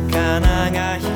魚が